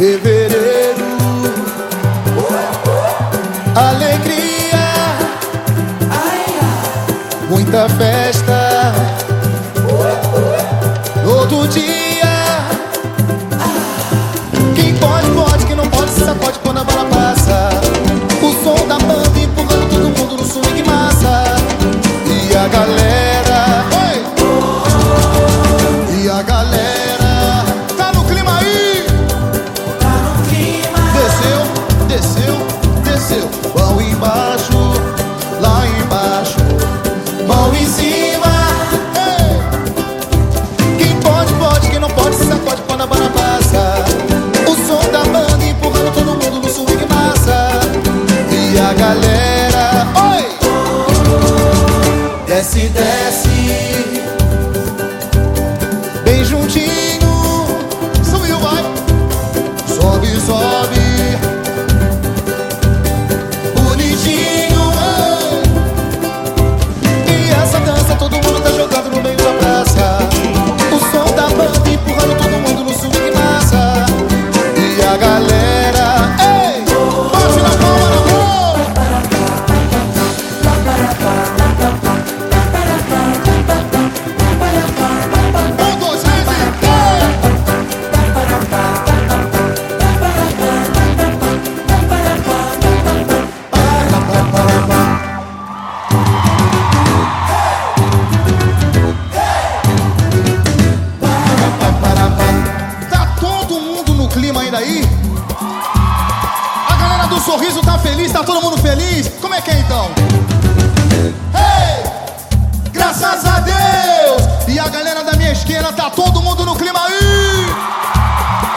Fevereiro, alegria, muita festa. Galera, tá no clima aí? Desceu, desceu, desceu. Mão embaixo, lá embaixo. Mão em cima. Ei! Quem pode, pode. Quem não pode, se sacode quando a bala passa. O som da banda empurrando todo mundo no swing massa. E a galera, oi! Desce, desce. Aí? A galera do sorriso tá feliz, tá todo mundo feliz? Como é que é então? Hey! Graças a Deus! E a galera da minha esquerda tá todo mundo no clima aí!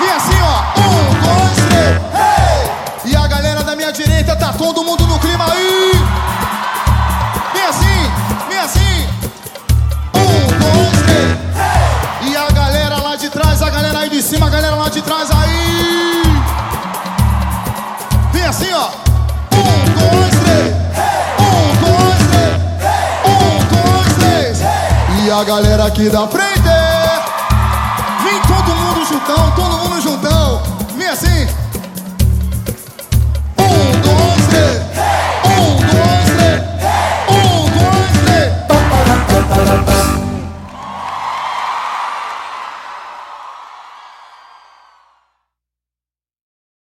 E assim, ó, um, dois, três, hey! E a galera da minha direita tá todo mundo no clima aí! Vem assim, vem assim! Um, dois, três, e a galera lá de trás, a galera aí de cima, a galera lá de trás aí. Assim, ó. Um, dois, três. Um, dois, três. Um, dois, três. E a galera aqui da frente. Vem todo mundo juntão, todo mundo juntão.